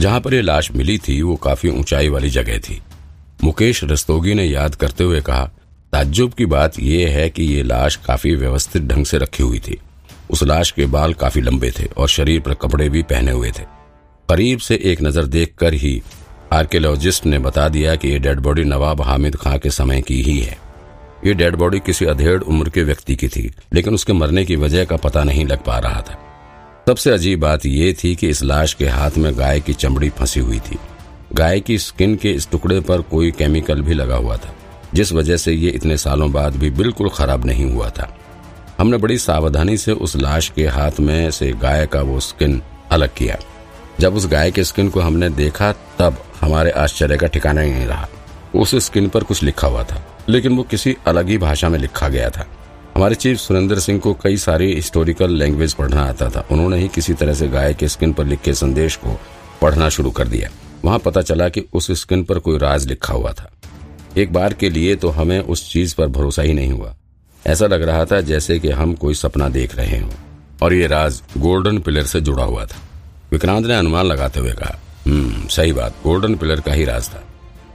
जहाँ पर ये लाश मिली थी, वो काफ़ी ऊंचाई वाली जगह थी। मुकेश रस्तोगी ने याद करते हुए कहा, ताज्जुब की बात यह है कि ये लाश काफ़ी व्यवस्थित ढंग से रखी हुई थी। उस लाश के बाल काफ़ी लंबे थे और शरीर पर कपड़े भी पहने हुए थे। करीब से एक नज़र देखकर ही आर्कियोलॉजिस्ट ने बता दिया कि ये डेड बॉडी नवाब हामिद खां के समय की ही है। ये डेड बॉडी किसी अधेड़ उम्र के व्यक्ति की थी, लेकिन उसके मरने की वजह का पता नहीं लग पा रहा था। सबसे अजीब बात यह थी कि इस लाश के हाथ में गाय की चमड़ी फंसी हुई थी। गाय की स्किन के इस टुकड़े पर कोई केमिकल भी लगा हुआ था, जिस वजह से ये इतने सालों बाद भी बिल्कुल खराब नहीं हुआ था। हमने बड़ी सावधानी से उस लाश के हाथ में से गाय का वो स्किन अलग किया। जब उस गाय के स्किन को हमने देखा, तब हमारे आश्चर्य का ठिकाना नहीं रहा। उस स्किन पर कुछ लिखा हुआ था, लेकिन वो किसी अलग ही भाषा में लिखा गया था। हमारे चीफ सुरेंद्र सिंह को कई सारी हिस्टोरिकल लैंग्वेज पढ़ना आता था। उन्होंने ही किसी तरह से गाय के स्किन पर लिखे संदेश को पढ़ना शुरू कर दिया। वहाँ पता चला कि उस स्किन पर कोई राज लिखा हुआ था। एक बार के लिए तो हमें उस चीज़ पर भरोसा ही नहीं हुआ। ऐसा लग रहा था जैसे कि हम कोई सपना देख रहे हों। और ये राज गोल्डन पिलर से जुड़ा हुआ था। विक्रांत ने अनुमान लगाते हुए कहा हम्म सही बात गोल्डन पिलर का ही राज था।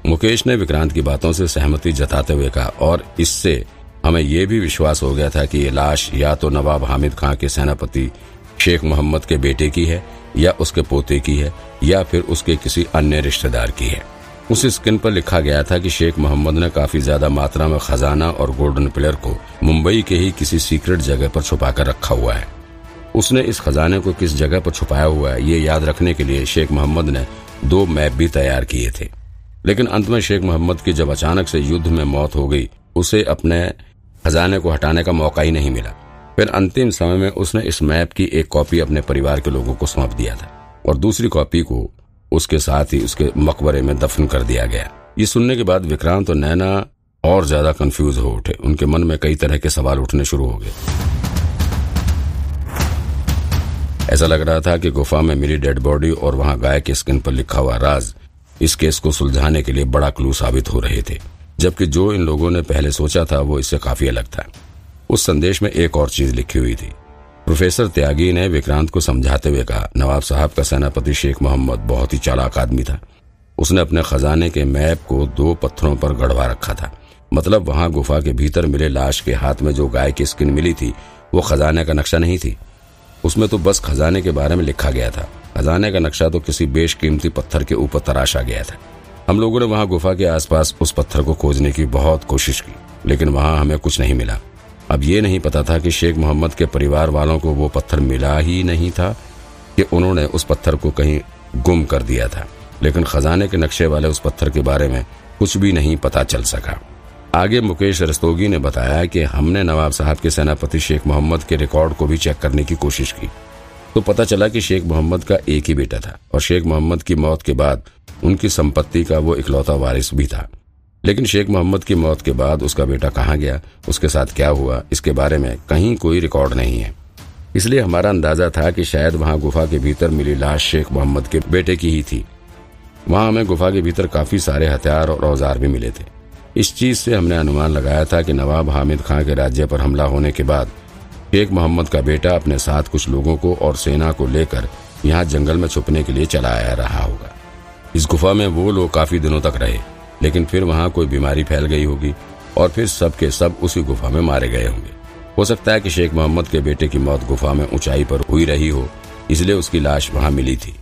मुकेश ने विक्रांत की बातों से सहमति जताते हुए कहा, और इससे हमें यह भी विश्वास हो गया था कि ये लाश या तो नवाब हामिद खां के सेनापति शेख मोहम्मद के बेटे की है, या उसके पोते की है, या फिर उसके किसी अन्य रिश्तेदार की है। उस स्किन पर लिखा गया था कि शेख मोहम्मद ने काफ़ी ज़्यादा मात्रा में खजाना और गोल्डन पिलर को मुंबई के ही किसी सीक्रेट जगह पर छुपा कर रखा हुआ है। उसने इस खजाने को किस जगह पर छुपाया हुआ है, ये याद रखने के लिए शेख मोहम्मद ने दो मैप भी तैयार किए थे। लेकिन अंत में शेख मोहम्मद की जब अचानक से युद्ध में मौत हो गई, उसे अपने खजाने को हटाने का मौका ही नहीं मिला। फिर अंतिम समय में उसने इस मैप की एक कॉपी अपने परिवार के लोगों को सौंप दिया था और दूसरी कॉपी को उसके साथ ही उसके मकबरे में दफन कर दिया गया। ये सुनने के बाद विक्रांत और नैना और ज़्यादा कंफ्यूज हो उठे। उनके मन में कई तरह के सवाल उठने शुरू हो गए। ऐसा लग रहा था कि गुफा में मिली डेड बॉडी और वहाँ गाय के स्किन पर लिखा हुआ राज इस केस को सुलझाने के लिए बड़ा क्लू साबित हो रहे थे। जबकि जो इन लोगों ने पहले सोचा था, वो इससे काफ़ी अलग था। उस संदेश में एक और चीज़ लिखी हुई थी। प्रोफेसर त्यागी ने विक्रांत को समझाते हुए कहा, नवाब साहब का सेनापति शेख मोहम्मद बहुत ही चालाक आदमी था। उसने अपने खजाने के मैप को दो पत्थरों पर गढ़वा रखा था। मतलब वहाँ गुफा के भीतर मिले लाश के हाथ में जो गाय की स्किन मिली थी, वो खजाने का नक्शा नहीं थी। उसमें तो बस खजाने के बारे में लिखा गया था। खजाने का नक्शा तो किसी बेशकीमती पत्थर के ऊपर तराशा गया था। हम लोगों ने वहाँ गुफा के आसपास उस पत्थर को खोजने की बहुत कोशिश की, लेकिन वहाँ हमें कुछ नहीं मिला। अब ये नहीं पता था कि शेख मोहम्मद के परिवार वालों को वो पत्थर मिला ही नहीं था कि उन्होंने उस पत्थर को कहीं गुम कर दिया था। लेकिन खजाने के नक्शे वाले उस पत्थर के बारे में कुछ भी नहीं पता चल सका। आगे मुकेश रस्तोगी ने बताया कि हमने नवाब साहब के सेनापति शेख मोहम्मद के रिकॉर्ड को भी चेक करने की कोशिश की। तो पता चला कि शेख मोहम्मद का एक ही बेटा था और शेख मोहम्मद की मौत के बाद उनकी संपत्ति का वो इकलौता वारिस भी था। लेकिन शेख मोहम्मद की मौत के बाद उसका बेटा कहाँ गया? उसके साथ क्या हुआ? इसके बारे में कहीं कोई रिकॉर्ड नहीं है। इसलिए हमारा अंदाज़ा था कि शायद वहाँ गुफा के भीतर मिली लाश शेख मोहम्मद के बेटे की ही थी। वहाँ हमें गुफा के भीतर काफ़ी सारे हथियार और औज़ार भी मिले थे। इस चीज़ से हमने अनुमान लगाया था कि नवाब हामिद खां के राज्य पर हमला होने के बाद शेख मोहम्मद का बेटा अपने साथ कुछ लोगों को और सेना को लेकर यहाँ जंगल में छुपने के लिए चला आया रहा होगा। इस गुफा में वो लोग काफ़ी दिनों तक रहे, लेकिन फिर वहाँ कोई बीमारी फैल गई होगी और फिर सब के सब उसी गुफा में मारे गए होंगे। हो सकता है कि शेख मोहम्मद के बेटे की मौत गुफा में ऊंचाई पर हुई रही हो, इसलिए उसकी लाश वहाँ मिली थी।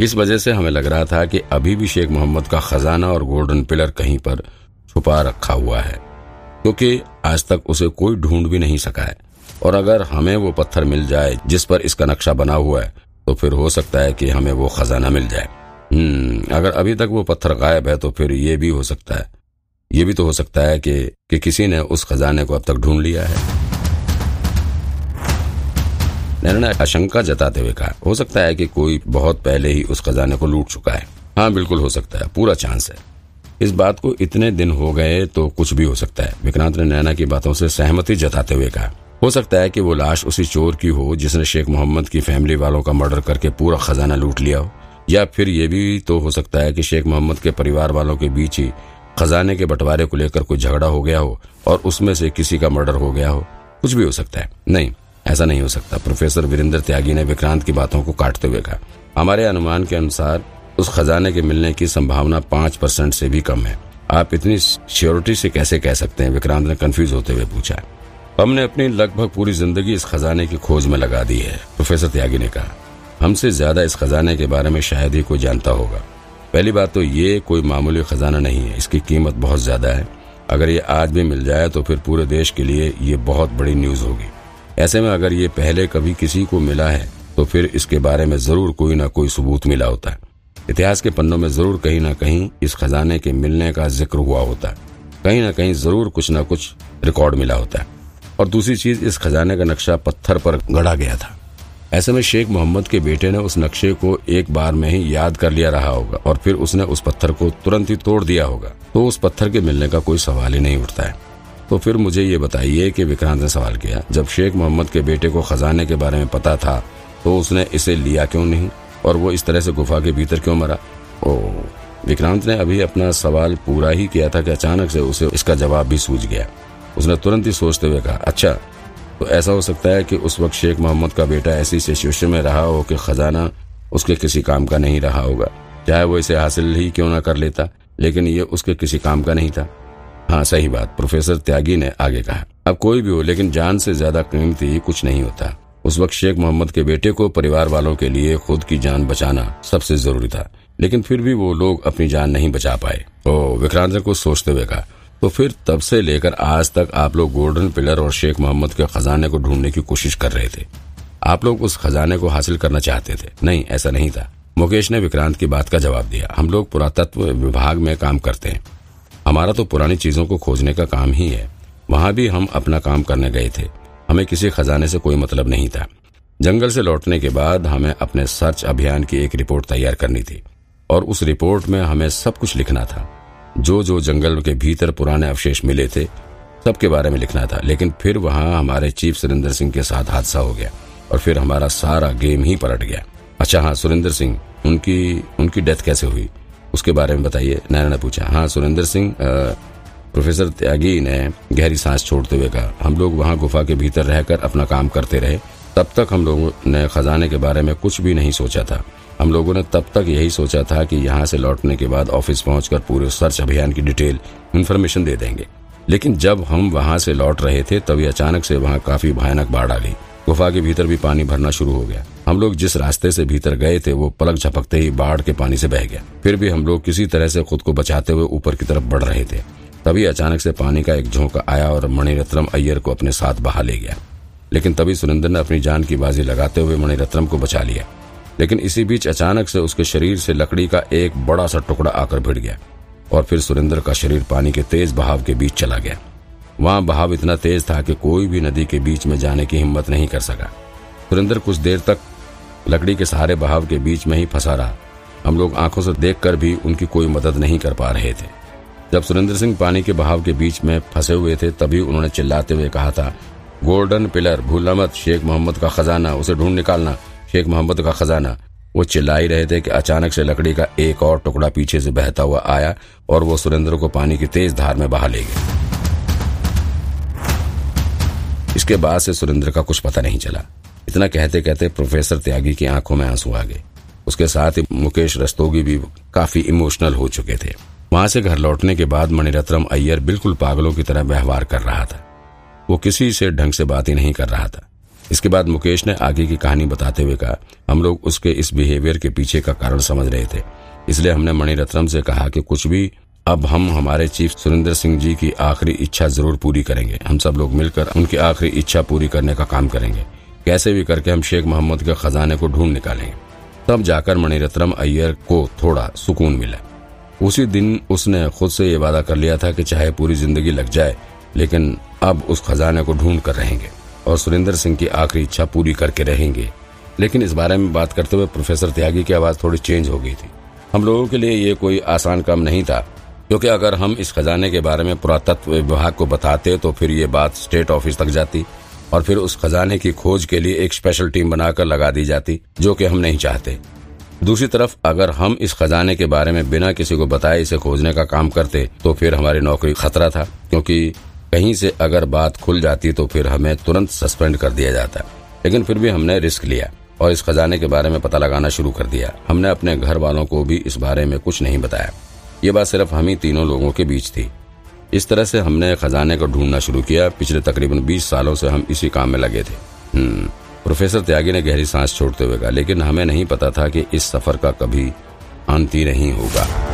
इस वजह से हमें लग रहा था कि अभी भी शेख मोहम्मद का खजाना और गोल्डन पिलर कहीं पर छुपा रखा हुआ है, क्योंकि आज तक उसे कोई ढूंढ भी नहीं सका है। और अगर हमें वो पत्थर मिल जाए जिस पर इसका नक्शा बना हुआ है तो फिर हो सकता है कि हमें वो खजाना मिल जाए। अगर अभी तक वो पत्थर गायब है तो फिर ये भी हो सकता है। ये भी तो हो सकता है कि कि किसी ने उस खजाने को अब तक ढूंढ लिया है। नैना आशंका जताते हुए कहा, हो सकता है कि कोई बहुत पहले ही उस खजाने को लूट चुका है। हाँ बिल्कुल हो सकता है, पूरा चांस है। इस बात को इतने दिन हो गए तो कुछ भी हो सकता है। विक्रांत ने नैना की बातों से सहमति जताते हुए कहा, हो सकता है कि वो लाश उसी चोर की हो, जिसने शेख मोहम्मद की फैमिली वालों का मर्डर करके पूरा खजाना लूट लिया हो। या फिर ये भी तो हो सकता है कि शेख मोहम्मद के परिवार वालों के बीच ही खजाने के बंटवारे को लेकर कोई झगड़ा हो गया हो और उसमें से किसी का मर्डर हो गया हो। कुछ भी हो सकता है। नहीं, ऐसा नहीं हो सकता। प्रोफेसर वीरेंद्र त्यागी ने विक्रांत की बातों को काटते हुए कहा, हमारे अनुमान के अनुसार उस खजाने के मिलने की संभावना पाँच परसेंट से भी कम है। आप इतनी श्योरिटी से कैसे कह सकते हैं? विक्रांत ने कंफ्यूज होते हुए पूछा, हमने अपनी लगभग पूरी ज़िंदगी इस खजाने की खोज में लगा दी है। प्रोफेसर त्यागी ने कहा हमसे ज़्यादा इस खजाने के बारे में शायद ही कोई जानता होगा। पहली बात तो ये, कोई मामूली खजाना नहीं है। इसकी कीमत बहुत ज़्यादा है। अगर ये आज भी मिल जाए तो फिर पूरे देश के लिए ये बहुत बड़ी न्यूज़ होगी। ऐसे में अगर ये पहले कभी किसी को मिला है तो फिर इसके बारे में ज़रूर कोई ना कोई सबूत मिला होता है। इतिहास के पन्नों में ज़रूर कहीं ना कहीं इस खजाने के मिलने का ज़िक्र हुआ होता है। कहीं ना कहीं ज़रूर कुछ ना कुछ रिकॉर्ड मिला होता है। और दूसरी चीज़, इस खजाने का नक्शा पत्थर पर गढ़ा गया था। ऐसे में शेख मोहम्मद के बेटे ने उस नक्शे को एक बार में ही याद कर लिया रहा होगा और फिर उसने उस पत्थर को तुरंत ही तोड़ दिया होगा। तो उस पत्थर के मिलने का कोई सवाल ही नहीं उठता है। तो फिर मुझे ये बताइए कि विक्रांत ने सवाल किया, जब शेख मोहम्मद के बेटे को खजाने के बारे में पता था तो उसने इसे लिया क्यों नहीं? और वो इस तरह से गुफा के भीतर क्यों मरा? ओ विक्रांत ने अभी अपना सवाल पूरा ही किया था कि अचानक से उसे इसका जवाब भी सूझ गया। उसने तुरंत ही सोचते हुए कहा अच्छा तो ऐसा हो सकता है कि उस वक्त शेख मोहम्मद का बेटा ऐसी सिचुएशन में रहा हो कि खजाना उसके किसी काम का नहीं रहा होगा। चाहे वो इसे हासिल ही क्यों ना कर लेता, लेकिन ये उसके किसी काम का नहीं था। हाँ सही बात, प्रोफेसर त्यागी ने आगे कहा। अब कोई भी हो, लेकिन जान से ज़्यादा कीमती कुछ नहीं होता। उस वक्त शेख मोहम्मद के बेटे को परिवार वालों के लिए खुद की जान बचाना सबसे ज़रूरी था, लेकिन फिर भी वो लोग अपनी जान नहीं बचा पाए। ओ, विक्रांत ने कुछ सोचते हुए कहा तो फिर तब से लेकर आज तक आप लोग गोल्डन पिलर और शेख मोहम्मद के खजाने को ढूँढने की कोशिश कर रहे थे। आप लोग उस खजाने को हासिल करना चाहते थे। नहीं, ऐसा नहीं था। मुकेश ने विक्रांत की बात का जवाब दिया। हम लोग पुरातत्व विभाग में काम करते हैं। हमारा तो पुरानी चीज़ों को खोजने का काम ही है। वहाँ भी हम अपना काम करने गए थे। हमें किसी खजाने से कोई मतलब नहीं था। जंगल से लौटने के बाद हमें अपने सर्च अभियान की एक रिपोर्ट तैयार करनी थी। और उस रिपोर्ट में हमें सब कुछ लिखना था। जो जो जंगल के भीतर पुराने अवशेष मिले थे, सबके बारे में लिखना था। लेकिन फिर वहाँ हमारे चीफ सुरेंद्र सिंह के साथ हादसा हो गया और फिर हमारा सारा गेम ही पलट गया। अच्छा हाँ सुरेंद्र सिंह, उनकी उनकी डेथ कैसे हुई? उसके बारे में बताइए। नैना ने पूछा। हाँ सुरेंद्र सिंह प्रोफेसर त्यागी ने गहरी सांस छोड़ते हुए कहा, हम लोग वहाँ गुफा के भीतर रहकर अपना काम करते रहे। तब तक हम लोगों ने खजाने के बारे में कुछ भी नहीं सोचा था। हम लोगों ने तब तक यही सोचा था कि यहाँ से लौटने के बाद ऑफ़िस पहुंचकर पूरे सर्च अभियान की डिटेल, इन्फॉर्मेशन दे देंगे। लेकिन जब हम वहाँ से लौट रहे थे तभी अचानक से वहाँ काफ़ी भयानक बाढ़ आ गई। गुफा के भीतर भी पानी भरना शुरू हो गया। हम लोग जिस रास्ते से भीतर गए थे, वो पलक झपकते ही बाढ़ के पानी से बह गया। फिर भी हम लोग किसी तरह से खुद को बचाते हुए ऊपर की तरफ़ बढ़ रहे थे। तभी अचानक से पानी का एक झोंका आया और मणिरत्नम अय्यर को अपने साथ बहा ले गया। लेकिन तभी सुरेंद्र ने अपनी जान की बाजी लगाते हुए मणिरत्नम को बचा लिया। लेकिन इसी बीच अचानक से उसके शरीर से लकड़ी का एक बड़ा सा टुकड़ा आकर भिड़ गया और फिर सुरेंद्र का शरीर पानी के तेज बहाव के बीच चला गया। वहाँ बहाव इतना तेज था कि कोई भी नदी के बीच में जाने की हिम्मत नहीं कर सका। सुरेंद्र कुछ देर तक लकड़ी के सहारे बहाव के बीच में ही फंसा रहा। हम लोग आँखों से देखकर भी उनकी कोई मदद नहीं कर पा रहे थे। जब सुरेंद्र सिंह पानी के बहाव के बीच में फंसे हुए थे, तभी उन्होंने चिल्लाते हुए कहा था, गोल्डन पिलर भूलना शेख मोहम्मद का खजाना, उसे ढूंढ निकालना। शेख मोहम्मद का खजाना। वो चिल्ला ही रहे थे कि अचानक से लकड़ी का एक और टुकड़ा पीछे से बहता हुआ आया और वो सुरेंद्र को पानी की तेज धार में बहा ले गया। इसके बाद से सुरेंद्र का कुछ पता नहीं चला। इतना कहते कहते प्रोफेसर त्यागी की आँखों में आँसू आ गए। उसके साथ ही मुकेश रस्तोगी भी काफ़ी इमोशनल हो चुके थे। वहाँ से घर लौटने के बाद मणिरत्नम अय्यर बिल्कुल पागलों की तरह व्यवहार कर रहा था। वो किसी से ढंग से बात ही नहीं कर रहा था। इसके बाद मुकेश ने आगे की कहानी बताते हुए कहा, हम लोग उसके इस बिहेवियर के पीछे का कारण समझ रहे थे। इसलिए हमने मणिरत्नम से कहा कि कुछ भी, अब हम हमारे चीफ सुरेंद्र सिंह जी की आखिरी इच्छा ज़रूर पूरी करेंगे। हम सब लोग मिलकर उनकी आखिरी इच्छा पूरी करने का काम करेंगे। कैसे भी करके हम शेख मोहम्मद के खजाने को ढूंढ निकालेंगे। तब जाकर मणिरत्नम अय्यर को थोड़ा सुकून मिला। उसी दिन उसने खुद से ये वादा कर लिया था कि चाहे पूरी ज़िंदगी लग जाए, लेकिन अब उस खजाने को ढूंढ कर रहेंगे। और सुरेंद्र सिंह की आखिरी इच्छा पूरी करके रहेंगे। लेकिन इस बारे में बात करते हुए प्रोफेसर त्यागी की आवाज़ थोड़ी चेंज हो गई थी। हम लोगों के लिए ये कोई आसान काम नहीं था, क्योंकि अगर हम इस खजाने के बारे में पुरातत्व विभाग को बताते तो फिर ये बात स्टेट ऑफ़िस तक जाती और फिर उस खजाने की खोज के लिए एक स्पेशल टीम बनाकर लगा दी जाती, जो कि हम नहीं चाहते। दूसरी तरफ़, अगर हम इस खजाने के बारे में बिना किसी को बताए इसे खोजने का काम करते तो फिर हमारी नौकरी खतरा था, क्योंकि कहीं से अगर बात खुल जाती तो फिर हमें तुरंत सस्पेंड कर दिया जाता। लेकिन फिर भी हमने रिस्क लिया और इस खजाने के बारे में पता लगाना शुरू कर दिया। हमने अपने घर वालों को भी इस बारे में कुछ नहीं बताया। ये बात सिर्फ़ हम ही तीनों लोगों के बीच थी। इस तरह से हमने खजाने को ढूंढना शुरू किया। पिछले तकरीबन 20 सालों से हम इसी काम में लगे थे। हम्म प्रोफेसर त्यागी ने गहरी सांस छोड़ते हुए कहा, लेकिन हमें नहीं पता था कि इस सफ़र का कभी अंत ही नहीं होगा।